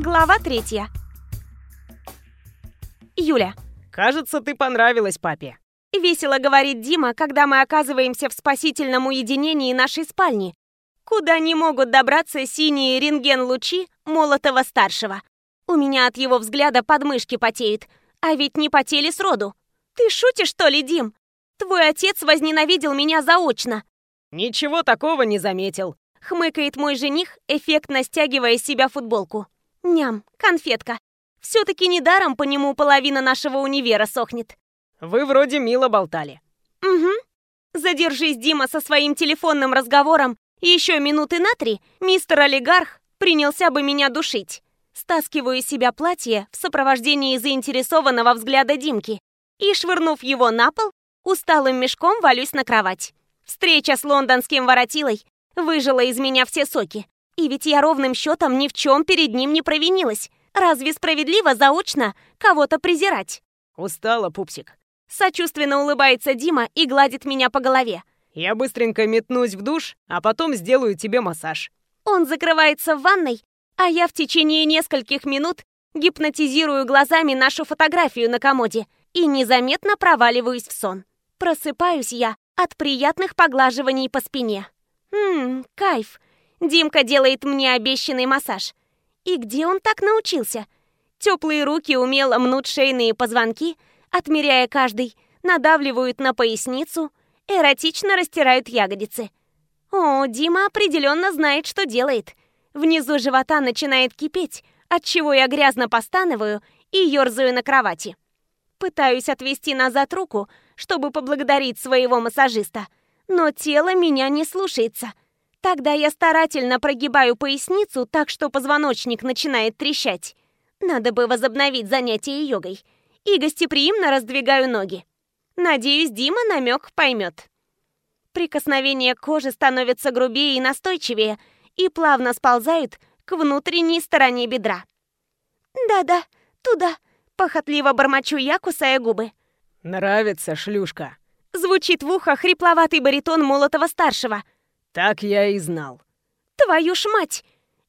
Глава третья. Юля. Кажется, ты понравилась папе. Весело говорит Дима, когда мы оказываемся в спасительном уединении нашей спальни, куда не могут добраться синие рентген-лучи Молотова-старшего. У меня от его взгляда подмышки потеют, а ведь не потели сроду. Ты шутишь, что ли, Дим? Твой отец возненавидел меня заочно. Ничего такого не заметил. Хмыкает мой жених, эффектно стягивая с себя футболку. Ням, конфетка. Все-таки недаром по нему половина нашего универа сохнет. Вы вроде мило болтали. Угу. Задержись, Дима, со своим телефонным разговором еще минуты на три, мистер олигарх принялся бы меня душить. Стаскиваю из себя платье в сопровождении заинтересованного взгляда Димки и, швырнув его на пол, усталым мешком валюсь на кровать. Встреча с лондонским воротилой выжила из меня все соки. И ведь я ровным счетом ни в чем перед ним не провинилась. Разве справедливо заочно кого-то презирать? Устала, пупсик. Сочувственно улыбается Дима и гладит меня по голове. Я быстренько метнусь в душ, а потом сделаю тебе массаж. Он закрывается в ванной, а я в течение нескольких минут гипнотизирую глазами нашу фотографию на комоде и незаметно проваливаюсь в сон. Просыпаюсь я от приятных поглаживаний по спине. Ммм, кайф. Димка делает мне обещанный массаж. И где он так научился? Теплые руки умело мнут шейные позвонки, отмеряя каждый, надавливают на поясницу, эротично растирают ягодицы. О, Дима определенно знает, что делает. Внизу живота начинает кипеть, отчего я грязно постанываю и ерзаю на кровати. Пытаюсь отвести назад руку, чтобы поблагодарить своего массажиста, но тело меня не слушается. Тогда я старательно прогибаю поясницу так, что позвоночник начинает трещать. Надо бы возобновить занятие йогой. И гостеприимно раздвигаю ноги. Надеюсь, Дима намек поймет. Прикосновения кожи становятся грубее и настойчивее и плавно сползают к внутренней стороне бедра. «Да-да, туда», — похотливо бормочу я, кусая губы. «Нравится, шлюшка», — звучит в ухо хрипловатый баритон Молотова-старшего. «Так я и знал». «Твою ж мать!»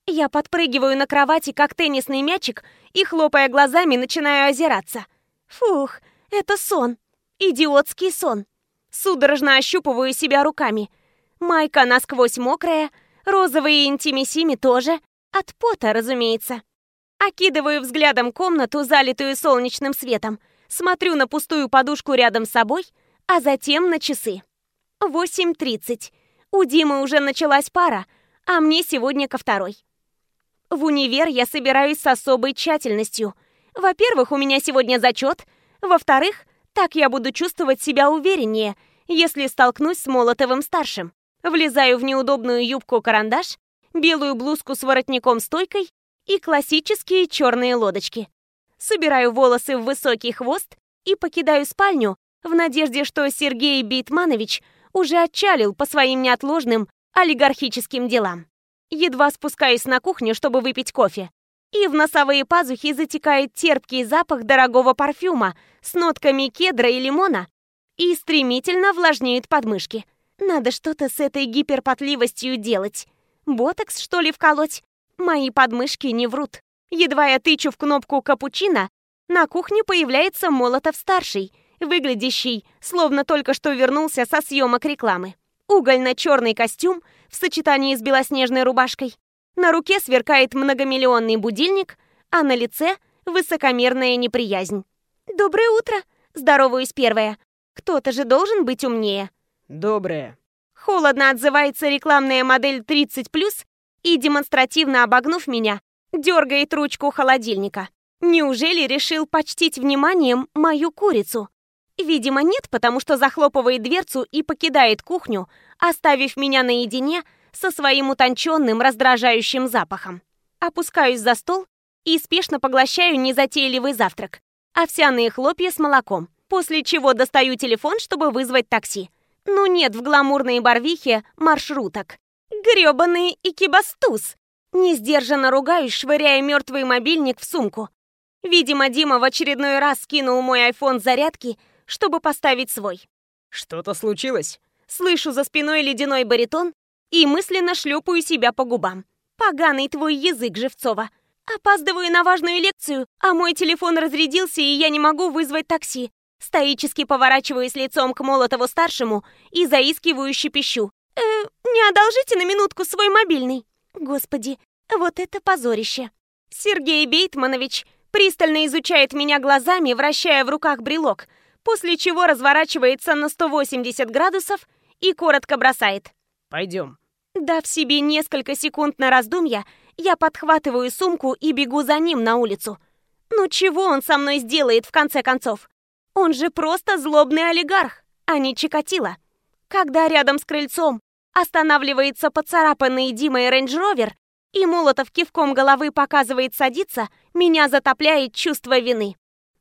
Я подпрыгиваю на кровати, как теннисный мячик, и, хлопая глазами, начинаю озираться. Фух, это сон. Идиотский сон. Судорожно ощупываю себя руками. Майка насквозь мокрая, розовые интимисими тоже. От пота, разумеется. Окидываю взглядом комнату, залитую солнечным светом. Смотрю на пустую подушку рядом с собой, а затем на часы. 8.30. У Димы уже началась пара, а мне сегодня ко второй. В универ я собираюсь с особой тщательностью. Во-первых, у меня сегодня зачет. Во-вторых, так я буду чувствовать себя увереннее, если столкнусь с Молотовым-старшим. Влезаю в неудобную юбку-карандаш, белую блузку с воротником-стойкой и классические черные лодочки. Собираю волосы в высокий хвост и покидаю спальню в надежде, что Сергей Битманович уже отчалил по своим неотложным олигархическим делам. Едва спускаюсь на кухню, чтобы выпить кофе. И в носовые пазухи затекает терпкий запах дорогого парфюма с нотками кедра и лимона и стремительно влажнеют подмышки. Надо что-то с этой гиперпотливостью делать. Ботокс, что ли, вколоть? Мои подмышки не врут. Едва я тычу в кнопку капучино, на кухне появляется Молотов-старший, выглядящий, словно только что вернулся со съемок рекламы. Угольно-черный костюм в сочетании с белоснежной рубашкой. На руке сверкает многомиллионный будильник, а на лице высокомерная неприязнь. «Доброе утро!» – здороваюсь первая. Кто-то же должен быть умнее. «Доброе!» Холодно отзывается рекламная модель 30+, и, демонстративно обогнув меня, дергает ручку холодильника. Неужели решил почтить вниманием мою курицу? Видимо, нет, потому что захлопывает дверцу и покидает кухню, оставив меня наедине со своим утонченным раздражающим запахом. Опускаюсь за стол и спешно поглощаю незатейливый завтрак. Овсяные хлопья с молоком, после чего достаю телефон, чтобы вызвать такси. Ну нет в гламурной барвихе маршруток. Грёбаный икибастуз! Несдержанно ругаюсь, швыряя мертвый мобильник в сумку. Видимо, Дима в очередной раз скинул мой айфон зарядки чтобы поставить свой. «Что-то случилось?» Слышу за спиной ледяной баритон и мысленно шлепаю себя по губам. «Поганый твой язык, Живцова! Опаздываю на важную лекцию, а мой телефон разрядился, и я не могу вызвать такси. Стоически поворачиваюсь лицом к Молотову-старшему и заискивающе пищу. «Э, не одолжите на минутку свой мобильный?» Господи, вот это позорище. Сергей Бейтманович пристально изучает меня глазами, вращая в руках брелок, после чего разворачивается на 180 градусов и коротко бросает. «Пойдем». Дав себе несколько секунд на раздумья, я подхватываю сумку и бегу за ним на улицу. Ну чего он со мной сделает в конце концов? Он же просто злобный олигарх, а не Чикатило. Когда рядом с крыльцом останавливается поцарапанный Димой рейндж-ровер, и Молотов кивком головы показывает садиться, меня затопляет чувство вины.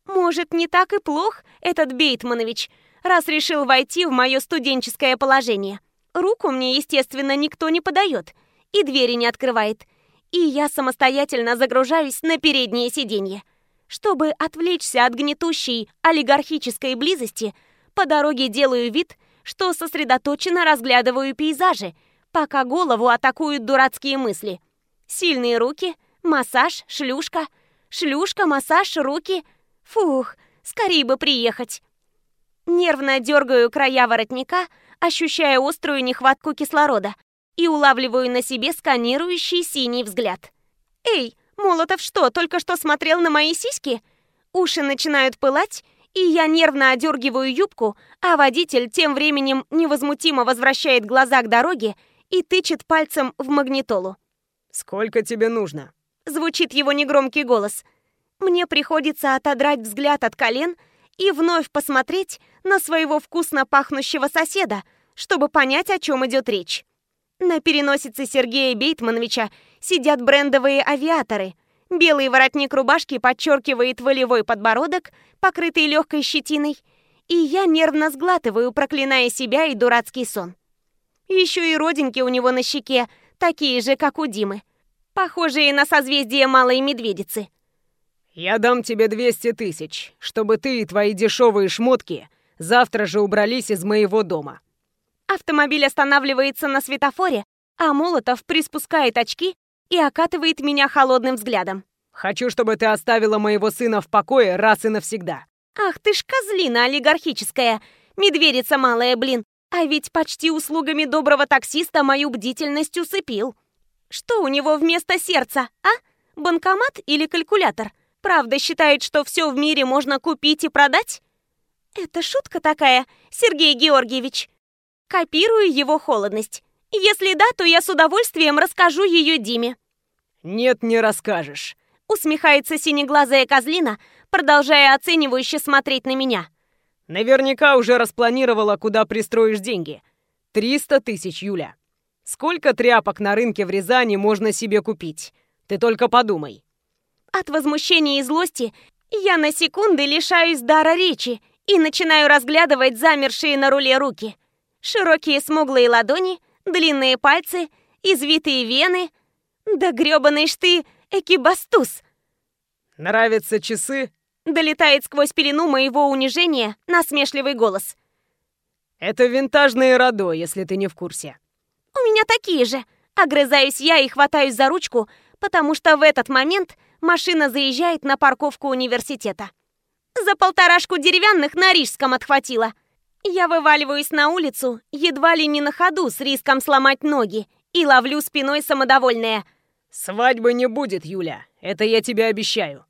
Может, не так и плох этот Бейтманович, раз решил войти в мое студенческое положение. Руку мне, естественно, никто не подает и двери не открывает. И я самостоятельно загружаюсь на переднее сиденье. Чтобы отвлечься от гнетущей олигархической близости, по дороге делаю вид, что сосредоточенно разглядываю пейзажи, пока голову атакуют дурацкие мысли. Сильные руки, массаж, шлюшка, шлюшка, массаж, руки. Фух, скорее бы приехать. Нервно дергаю края воротника, ощущая острую нехватку кислорода, и улавливаю на себе сканирующий синий взгляд. «Эй, Молотов что, только что смотрел на мои сиськи?» Уши начинают пылать, и я нервно одергиваю юбку, а водитель тем временем невозмутимо возвращает глаза к дороге и тычет пальцем в магнитолу. «Сколько тебе нужно?» Звучит его негромкий голос. Мне приходится отодрать взгляд от колен и вновь посмотреть на своего вкусно пахнущего соседа, чтобы понять, о чем идет речь. На переносице Сергея Бейтмановича сидят брендовые авиаторы. Белый воротник рубашки подчеркивает волевой подбородок, покрытый легкой щетиной, и я нервно сглатываю, проклиная себя и дурацкий сон. Еще и родинки у него на щеке, такие же, как у Димы, похожие на созвездие Малой Медведицы. «Я дам тебе 200 тысяч, чтобы ты и твои дешевые шмотки завтра же убрались из моего дома». Автомобиль останавливается на светофоре, а Молотов приспускает очки и окатывает меня холодным взглядом. «Хочу, чтобы ты оставила моего сына в покое раз и навсегда». «Ах ты ж козлина олигархическая! Медведица малая, блин! А ведь почти услугами доброго таксиста мою бдительность усыпил. Что у него вместо сердца, а? Банкомат или калькулятор? Правда считает, что все в мире можно купить и продать? Это шутка такая, Сергей Георгиевич. Копирую его холодность. Если да, то я с удовольствием расскажу ее Диме. Нет, не расскажешь. Усмехается синеглазая козлина, продолжая оценивающе смотреть на меня. Наверняка уже распланировала, куда пристроишь деньги. 300 тысяч, Юля. Сколько тряпок на рынке в Рязани можно себе купить? Ты только подумай. От возмущения и злости я на секунды лишаюсь дара речи и начинаю разглядывать замершие на руле руки. Широкие смуглые ладони, длинные пальцы, извитые вены. Да грёбаный ж ты, экибастуз! Нравятся часы? Долетает сквозь пелену моего унижения насмешливый голос. Это винтажные Радо, если ты не в курсе. У меня такие же. Огрызаюсь я и хватаюсь за ручку, потому что в этот момент машина заезжает на парковку университета. За полторашку деревянных на Рижском отхватила. Я вываливаюсь на улицу, едва ли не на ходу, с риском сломать ноги, и ловлю спиной самодовольное. «Свадьбы не будет, Юля, это я тебе обещаю».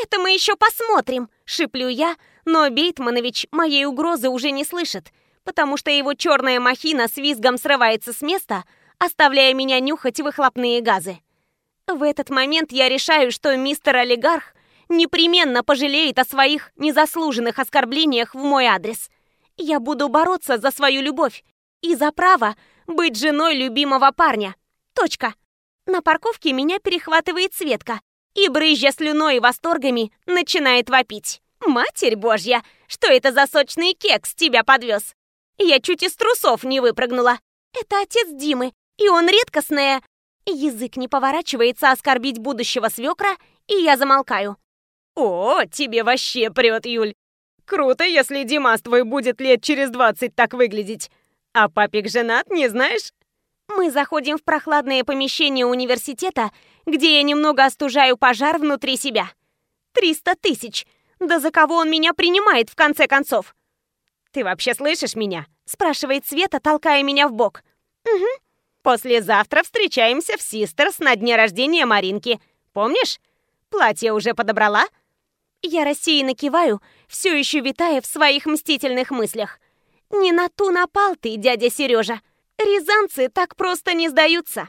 «Это мы еще посмотрим», — шиплю я, но Бейтманович моей угрозы уже не слышит, потому что его черная махина с визгом срывается с места, оставляя меня нюхать выхлопные газы. В этот момент я решаю, что мистер олигарх непременно пожалеет о своих незаслуженных оскорблениях в мой адрес. Я буду бороться за свою любовь и за право быть женой любимого парня. Точка. На парковке меня перехватывает Светка, и, брызжа слюной и восторгами, начинает вопить. «Матерь Божья, что это за сочный кекс тебя подвез?» Я чуть из трусов не выпрыгнула. Это отец Димы, и он редкостная... Язык не поворачивается оскорбить будущего свекра, и я замолкаю. «О, тебе вообще прет, Юль! Круто, если Димас твой будет лет через двадцать так выглядеть. А папик женат, не знаешь?» Мы заходим в прохладное помещение университета, где я немного остужаю пожар внутри себя. Триста тысяч! Да за кого он меня принимает, в конце концов? «Ты вообще слышишь меня?» — спрашивает Света, толкая меня в бок. «Угу». «Послезавтра встречаемся в Систерс на дне рождения Маринки. Помнишь? Платье уже подобрала?» Я рассеянно киваю, все еще витая в своих мстительных мыслях. «Не на ту напал ты, дядя Сережа. Рязанцы так просто не сдаются».